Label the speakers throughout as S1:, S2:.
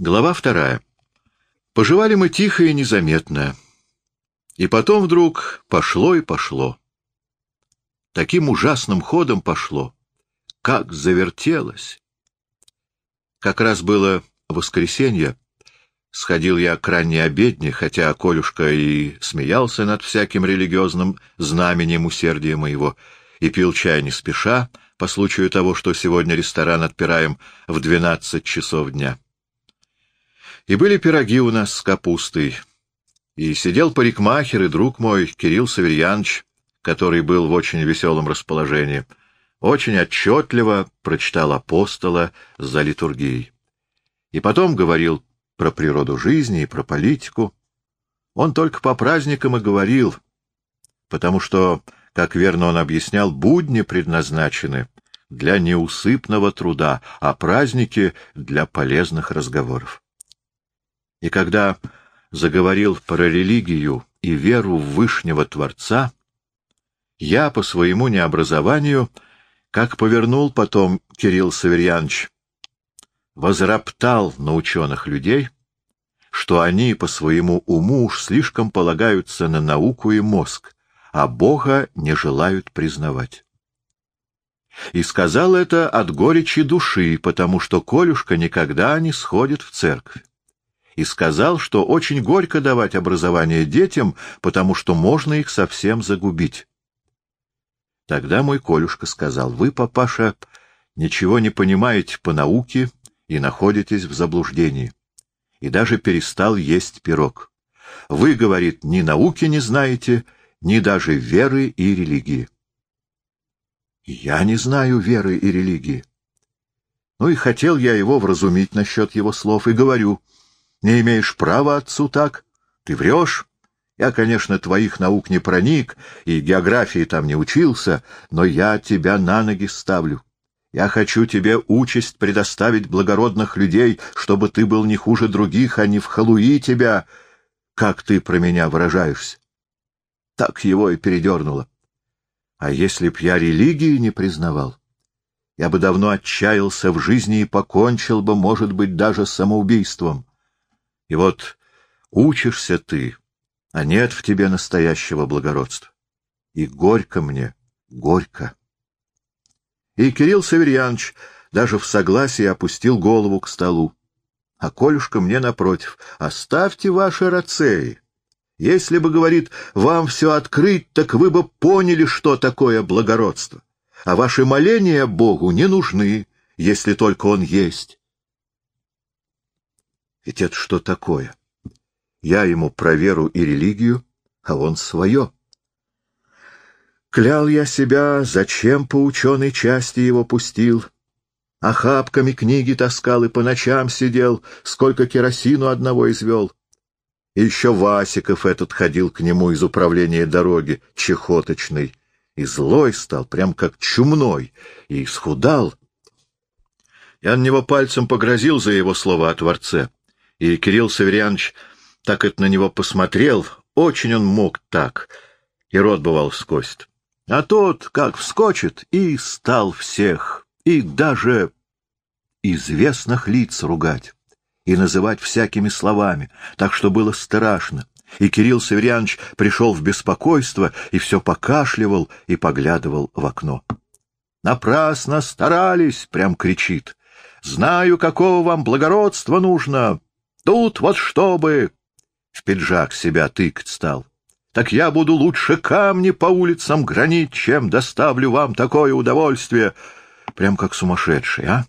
S1: Глава вторая. Поживали мы тихо и незаметно. И потом вдруг пошло и пошло. Таким ужасным ходом пошло. Как завертелось! Как раз было воскресенье. Сходил я к ранней обедне, хотя Колюшка и смеялся над всяким религиозным знаменем усердия моего, и пил чай не спеша, по случаю того, что сегодня ресторан отпираем в двенадцать часов дня. И были пироги у нас с капустой. И сидел парикмахер и друг мой, Кирилл Саверьянович, который был в очень веселом расположении. Очень отчетливо прочитал апостола за литургией. И потом говорил про природу жизни и про политику. Он только по праздникам и говорил, потому что, как верно он объяснял, будни предназначены для неусыпного труда, а праздники — для полезных разговоров. И когда заговорил про религию и веру в Вышнего Творца, я по своему необразованию, как повернул потом Кирилл Саверьянович, возроптал на ученых людей, что они по своему уму уж слишком полагаются на науку и мозг, а Бога не желают признавать. И сказал это от горечи души, потому что Колюшка никогда не сходит в церковь и сказал, что очень горько давать образование детям, потому что можно их совсем загубить. Тогда мой Колюшка сказал, «Вы, папаша, ничего не понимаете по науке и находитесь в заблуждении». И даже перестал есть пирог. «Вы, — говорит, — ни науки не знаете, ни даже веры и религии». «Я не знаю веры и религии». Ну и хотел я его вразумить насчет его слов, и говорю — не имеешь права отцу так. Ты врешь. Я, конечно, твоих наук не проник и географии там не учился, но я тебя на ноги ставлю. Я хочу тебе участь предоставить благородных людей, чтобы ты был не хуже других, а не в халуи тебя, как ты про меня выражаешься. Так его и передернуло. А если б я религии не признавал, я бы давно отчаялся в жизни и покончил бы, может быть, даже самоубийством. И вот учишься ты, а нет в тебе настоящего благородства. И горько мне, горько. И Кирилл Саверьянович даже в согласии опустил голову к столу. А Колюшка мне напротив, оставьте ваши рацеи. Если бы, говорит, вам все открыть, так вы бы поняли, что такое благородство. А ваши моления Богу не нужны, если только Он есть. Ведь это что такое? Я ему про веру и религию, а он свое. Клял я себя, зачем по ученой части его пустил. Охапками книги таскал и по ночам сидел, сколько керосину одного извел. И еще Васиков этот ходил к нему из управления дороги, чехоточный, и злой стал, прям как чумной, и исхудал. Я на него пальцем погрозил за его слово о Творце. И Кирилл Саверьянович так это на него посмотрел, очень он мог так, и рот бывал скость. А тот, как вскочит, и стал всех, и даже известных лиц ругать, и называть всякими словами, так что было страшно. И Кирилл Саверьянович пришел в беспокойство и все покашливал и поглядывал в окно. «Напрасно старались!» — прям кричит. «Знаю, какого вам благородства нужно! Тут вот чтобы...» В пиджак себя тыкать стал. «Так я буду лучше камни по улицам гранить, чем доставлю вам такое удовольствие!» Прям как сумасшедший, а?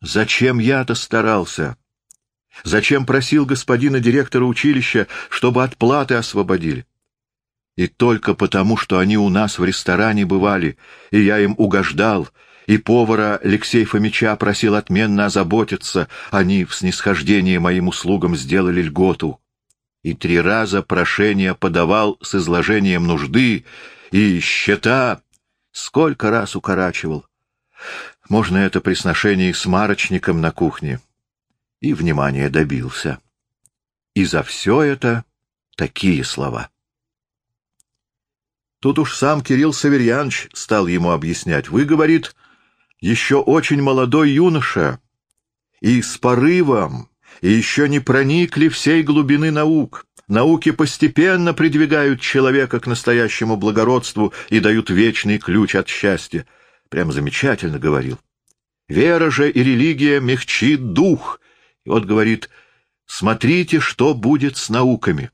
S1: Зачем я-то старался? Зачем просил господина директора училища, чтобы от платы освободили? И только потому, что они у нас в ресторане бывали, и я им угождал, и повара Алексей Фомича просил отменно озаботиться, они в снисхождении моим услугам сделали льготу. И три раза прошение подавал с изложением нужды, и счета сколько раз укорачивал. Можно это при сношении с марочником на кухне. И внимание добился. И за все это такие слова. Тут уж сам Кирилл Саверьянович стал ему объяснять. Вы, говорит, — еще очень молодой юноша, и с порывом, и еще не проникли всей глубины наук. Науки постепенно придвигают человека к настоящему благородству и дают вечный ключ от счастья. Прям замечательно говорил. Вера же и религия мягчит дух. И вот говорит, смотрите, что будет с науками.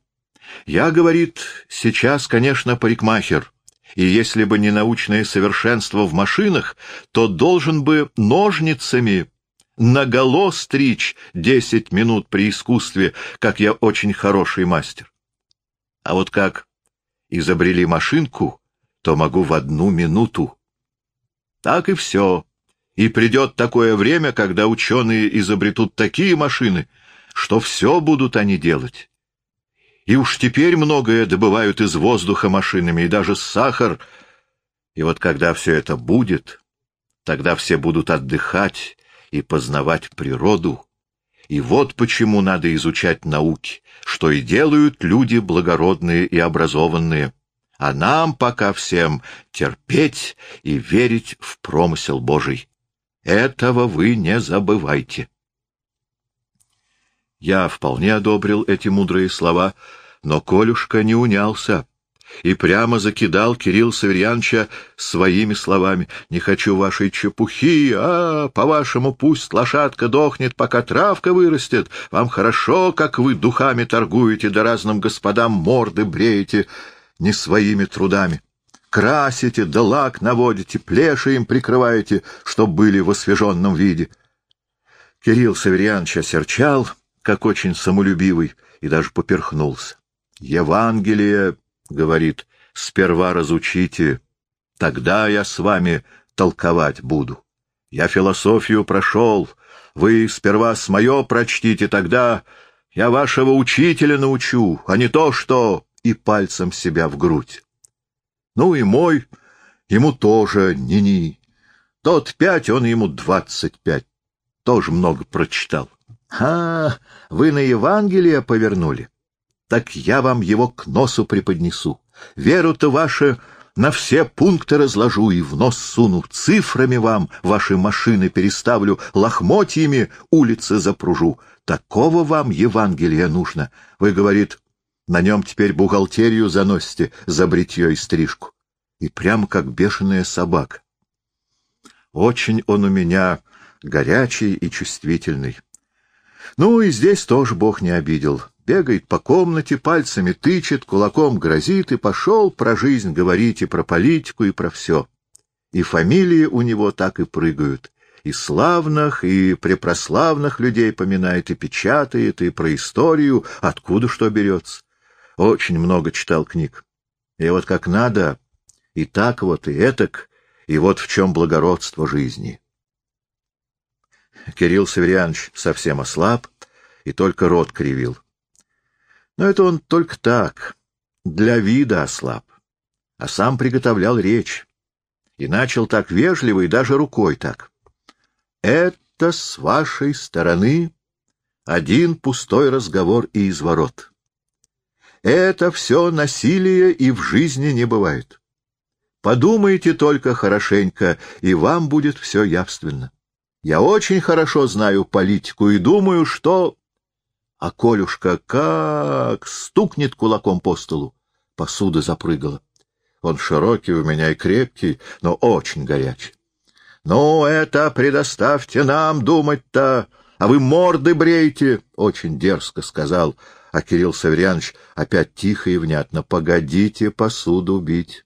S1: Я, говорит, сейчас, конечно, парикмахер, и если бы не научное совершенство в машинах, то должен бы ножницами наголо стричь десять минут при искусстве, как я очень хороший мастер. А вот как изобрели машинку, то могу в одну минуту. Так и все. И придет такое время, когда ученые изобретут такие машины, что все будут они делать. И уж теперь многое добывают из воздуха машинами, и даже сахар. И вот когда все это будет, тогда все будут отдыхать и познавать природу. И вот почему надо изучать науки, что и делают люди благородные и образованные. А нам пока всем терпеть и верить в промысел Божий. Этого вы не забывайте. Я вполне одобрил эти мудрые слова, но Колюшка не унялся и прямо закидал Кирилл Саверьяновича своими словами. «Не хочу вашей чепухи, а, по-вашему, пусть лошадка дохнет, пока травка вырастет. Вам хорошо, как вы духами торгуете, да разным господам морды бреете не своими трудами. Красите, да лак наводите, плеши им прикрываете, чтоб были в освеженном виде». Кирилл Саверьянович осерчал, как очень самолюбивый, и даже поперхнулся. Евангелие — говорит, — сперва разучите, тогда я с вами толковать буду. Я философию прошел, вы сперва с мое прочтите, тогда я вашего учителя научу, а не то, что и пальцем себя в грудь. Ну и мой, ему тоже ни-ни. Тот пять, он ему двадцать пять. Тоже много прочитал. А, вы на Евангелие повернули? так я вам его к носу преподнесу. Веру-то вашу на все пункты разложу и в нос суну, цифрами вам ваши машины переставлю, лохмотьями улицы запружу. Такого вам Евангелия нужно. Вы, говорит, на нем теперь бухгалтерию заносите за бритье и стрижку. И прямо как бешеная собака. Очень он у меня горячий и чувствительный. Ну и здесь тоже Бог не обидел бегает по комнате, пальцами тычет, кулаком грозит и пошел про жизнь говорить и про политику, и про все. И фамилии у него так и прыгают. И славных, и препрославных людей поминает, и печатает, и про историю, откуда что берется. Очень много читал книг. И вот как надо, и так вот, и этак, и вот в чем благородство жизни. Кирилл Северянович совсем ослаб и только рот кривил. Но это он только так, для вида ослаб, а сам приготовлял речь. И начал так вежливо и даже рукой так. Это с вашей стороны один пустой разговор и изворот. Это все насилие и в жизни не бывает. Подумайте только хорошенько, и вам будет все явственно. Я очень хорошо знаю политику и думаю, что а Колюшка как стукнет кулаком по столу. Посуда запрыгала. Он широкий у меня и крепкий, но очень горячий. «Ну, это предоставьте нам думать-то, а вы морды брейте!» — очень дерзко сказал, а Кирилл Саверьянович опять тихо и внятно. «Погодите посуду бить.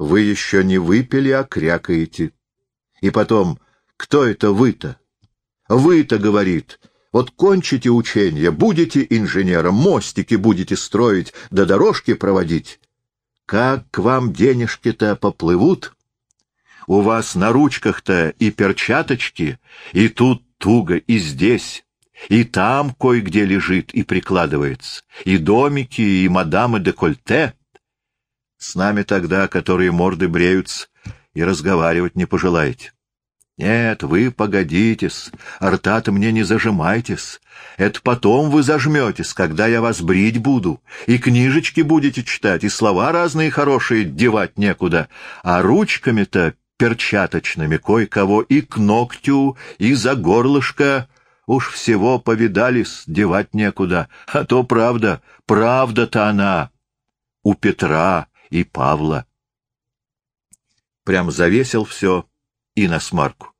S1: Вы еще не выпили, а крякаете. И потом, кто это вы-то? Вы-то, — говорит, вот кончите учение, будете инженером, мостики будете строить, да дорожки проводить. Как к вам денежки-то поплывут? У вас на ручках-то и перчаточки, и тут туго, и здесь, и там кое-где лежит и прикладывается, и домики, и мадамы декольте. С нами тогда, которые морды бреются, и разговаривать не пожелаете. Нет, вы погодитесь, рта-то мне не зажимайтесь. Это потом вы зажметесь, когда я вас брить буду, и книжечки будете читать, и слова разные хорошие девать некуда, а ручками-то перчаточными кое-кого и к ногтю, и за горлышко. Уж всего повидались, девать некуда. А то правда, правда-то она. У Петра и Павла. Прям завесил все и на смарку.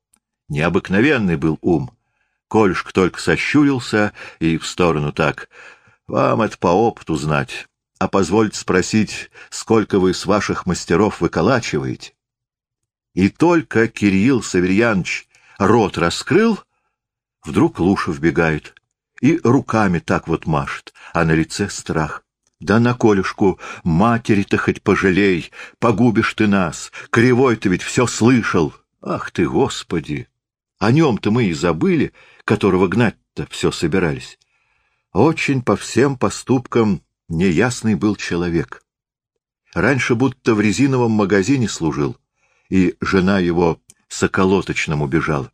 S1: Необыкновенный был ум. Кольшк только сощурился и в сторону так. Вам это по опыту знать. А позвольте спросить, сколько вы с ваших мастеров выколачиваете? И только Кирилл Саверьянович рот раскрыл, вдруг Луша вбегает и руками так вот машет, а на лице страх. Да на Колюшку матери-то хоть пожалей, погубишь ты нас, кривой ты ведь все слышал. Ах ты, Господи! О нем-то мы и забыли, которого гнать-то все собирались. Очень по всем поступкам неясный был человек. Раньше будто в резиновом магазине служил, и жена его с околоточным убежала.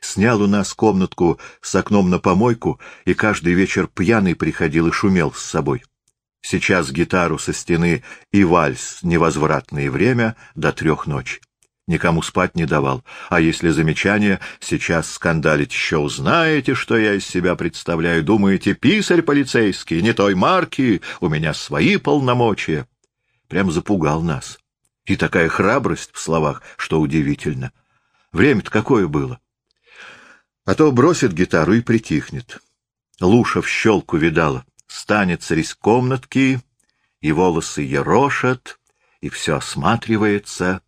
S1: Снял у нас комнатку с окном на помойку, и каждый вечер пьяный приходил и шумел с собой. Сейчас гитару со стены и вальс невозвратное время до трех ночи. Никому спать не давал. А если замечание, сейчас скандалить еще узнаете, что я из себя представляю. Думаете, писарь полицейский, не той марки, у меня свои полномочия. Прям запугал нас. И такая храбрость в словах, что удивительно. Время-то какое было. А то бросит гитару и притихнет. Луша в щелку видала. Станет царись комнатки, и волосы ерошат, и все осматривается,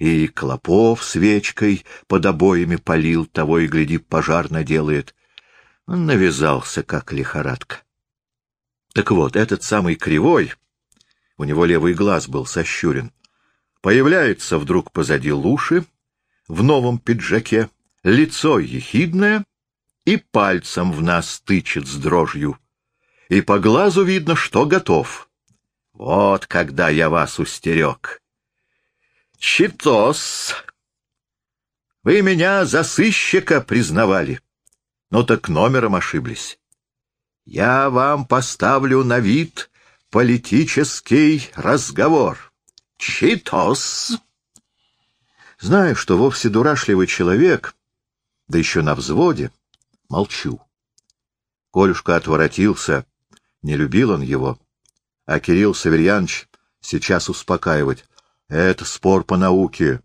S1: и Клопов свечкой под обоями полил, того и гляди, пожар наделает. Он навязался, как лихорадка. Так вот, этот самый кривой, у него левый глаз был сощурен, появляется вдруг позади луши, в новом пиджаке, лицо ехидное и пальцем в нас тычет с дрожью. И по глазу видно, что готов. Вот когда я вас устерег. Читос! Вы меня за сыщика признавали. Ну так номером ошиблись. Я вам поставлю на вид политический разговор. Читос! Знаю, что вовсе дурашливый человек, да еще на взводе, молчу. Колюшка отворотился, не любил он его, а Кирилл Саверьянович сейчас успокаивать. Это спор по науке,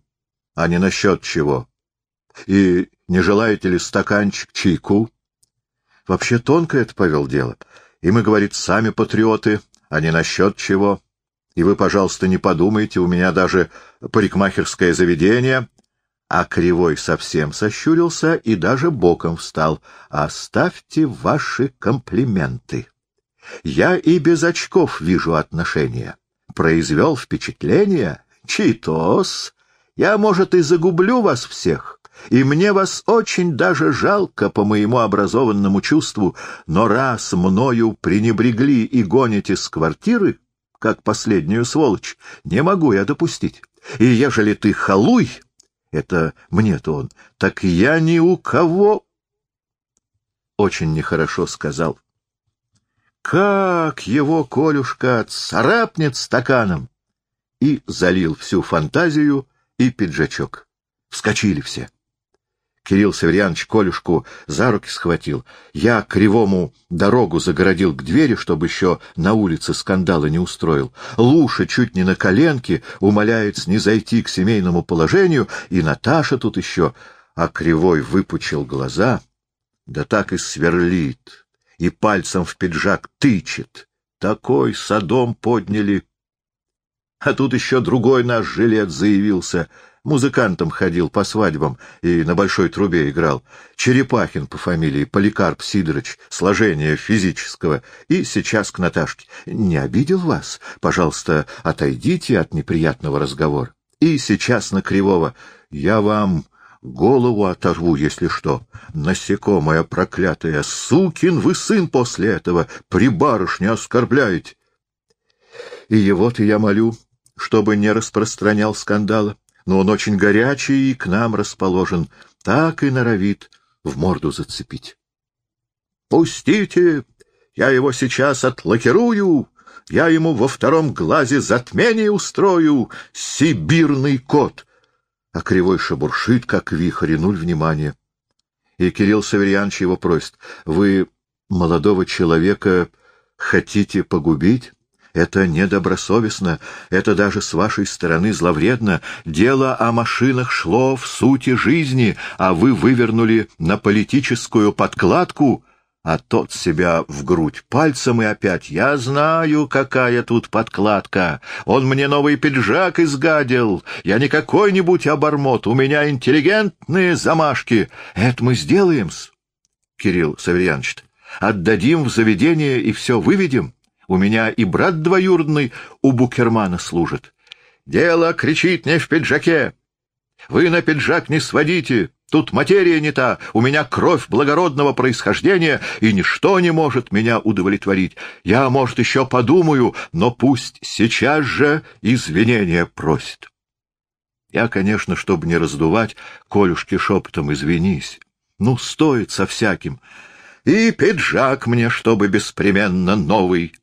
S1: а не насчет чего. И не желаете ли стаканчик чайку? Вообще тонко это повел дело. И мы, говорит, сами патриоты, а не насчет чего. И вы, пожалуйста, не подумайте, у меня даже парикмахерское заведение. А Кривой совсем сощурился и даже боком встал. Оставьте ваши комплименты. Я и без очков вижу отношения. Произвел впечатление Читос, я, может, и загублю вас всех, и мне вас очень даже жалко по моему образованному чувству, но раз мною пренебрегли и гоните с квартиры, как последнюю сволочь, не могу я допустить. И ежели ты халуй, это мне-то он, так я ни у кого... Очень нехорошо сказал. Как его Колюшка царапнет стаканом! И залил всю фантазию и пиджачок. Вскочили все. Кирилл Северянович Колюшку за руки схватил. Я кривому дорогу загородил к двери, чтобы еще на улице скандала не устроил. Луша чуть не на коленке умоляет не зайти к семейному положению, и Наташа тут еще, а кривой выпучил глаза, да так и сверлит, и пальцем в пиджак тычет. Такой садом подняли а тут еще другой наш жилет заявился. Музыкантом ходил по свадьбам и на большой трубе играл. Черепахин по фамилии Поликарп Сидорович, сложение физического. И сейчас к Наташке. Не обидел вас? Пожалуйста, отойдите от неприятного разговора. И сейчас на Кривого. Я вам голову оторву, если что. Насекомое проклятое, сукин вы сын после этого, при барышне оскорбляете. И его-то я молю, чтобы не распространял скандала, но он очень горячий и к нам расположен, так и норовит в морду зацепить. — Пустите! Я его сейчас отлакирую! Я ему во втором глазе затмение устрою! Сибирный кот! А кривой шебуршит, как вихрь, и нуль внимания. И Кирилл Саверьянович его просит, вы молодого человека хотите погубить? Это недобросовестно, это даже с вашей стороны зловредно. Дело о машинах шло в сути жизни, а вы вывернули на политическую подкладку, а тот себя в грудь пальцем и опять. Я знаю, какая тут подкладка. Он мне новый пиджак изгадил. Я не какой-нибудь обормот, у меня интеллигентные замашки. Это мы сделаем-с, Кирилл Саверьянович. Отдадим в заведение и все выведем. У меня и брат двоюродный у Букермана служит. Дело кричит не в пиджаке. Вы на пиджак не сводите. Тут материя не та. У меня кровь благородного происхождения, и ничто не может меня удовлетворить. Я, может, еще подумаю, но пусть сейчас же извинения просит. Я, конечно, чтобы не раздувать, Колюшке шепотом извинись. Ну, стоит со всяким. И пиджак мне, чтобы беспременно новый.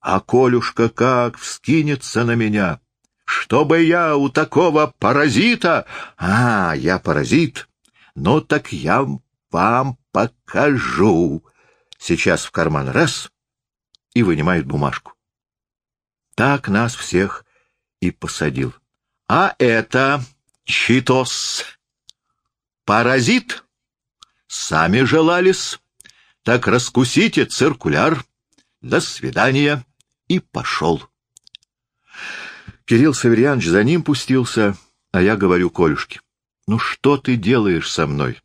S1: А Колюшка как вскинется на меня, чтобы я у такого паразита... А, я паразит. Ну так я вам покажу. Сейчас в карман раз и вынимает бумажку. Так нас всех и посадил. А это читос. Паразит. Сами желались. Так раскусите циркуляр. До свидания и пошел. Кирилл Саверьянович за ним пустился, а я говорю Колюшке, ну что ты делаешь со мной?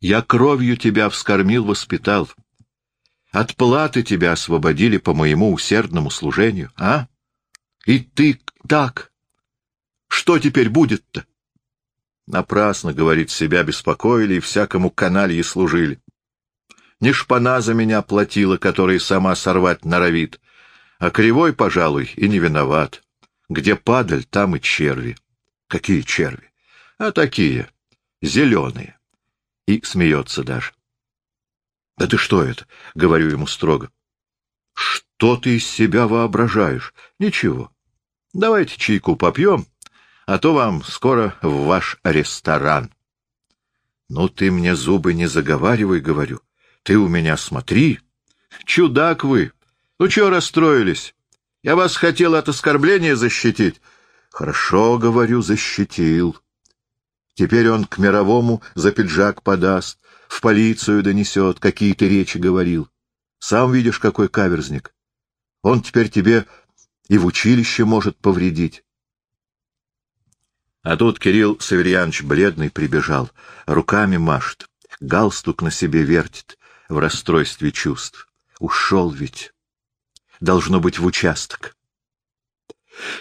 S1: Я кровью тебя вскормил, воспитал. От платы тебя освободили по моему усердному служению, а? И ты так. Что теперь будет-то? Напрасно, говорит, себя беспокоили и всякому каналье служили. Не шпана за меня платила, которая сама сорвать норовит, а кривой, пожалуй, и не виноват. Где падаль, там и черви. Какие черви? А такие, зеленые. И смеется даже. — Да ты что это? — говорю ему строго. — Что ты из себя воображаешь? — Ничего. Давайте чайку попьем, а то вам скоро в ваш ресторан. — Ну ты мне зубы не заговаривай, — говорю. Ты у меня смотри. Чудак вы! Ну, чего расстроились? Я вас хотел от оскорбления защитить. Хорошо, говорю, защитил. Теперь он к мировому за пиджак подаст, в полицию донесет, какие ты речи говорил. Сам видишь, какой каверзник. Он теперь тебе и в училище может повредить. А тут Кирилл Саверьянович бледный прибежал, руками машет, галстук на себе вертит в расстройстве чувств. Ушел ведь должно быть в участок.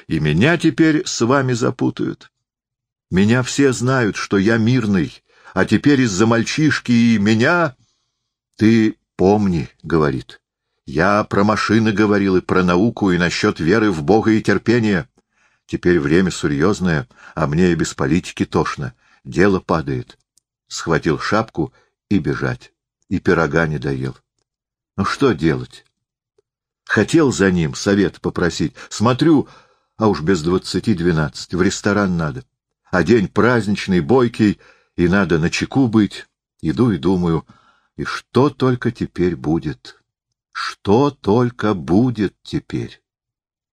S1: И меня теперь с вами запутают. Меня все знают, что я мирный, а теперь из-за мальчишки и меня... Ты помни, — говорит, — я про машины говорил и про науку, и насчет веры в Бога и терпения. Теперь время серьезное, а мне и без политики тошно. Дело падает. Схватил шапку и бежать. И пирога не доел. Ну что делать? Хотел за ним совет попросить. Смотрю, а уж без двадцати двенадцать. В ресторан надо. А день праздничный, бойкий, и надо на чеку быть. Иду и думаю, и что только теперь будет? Что только будет теперь?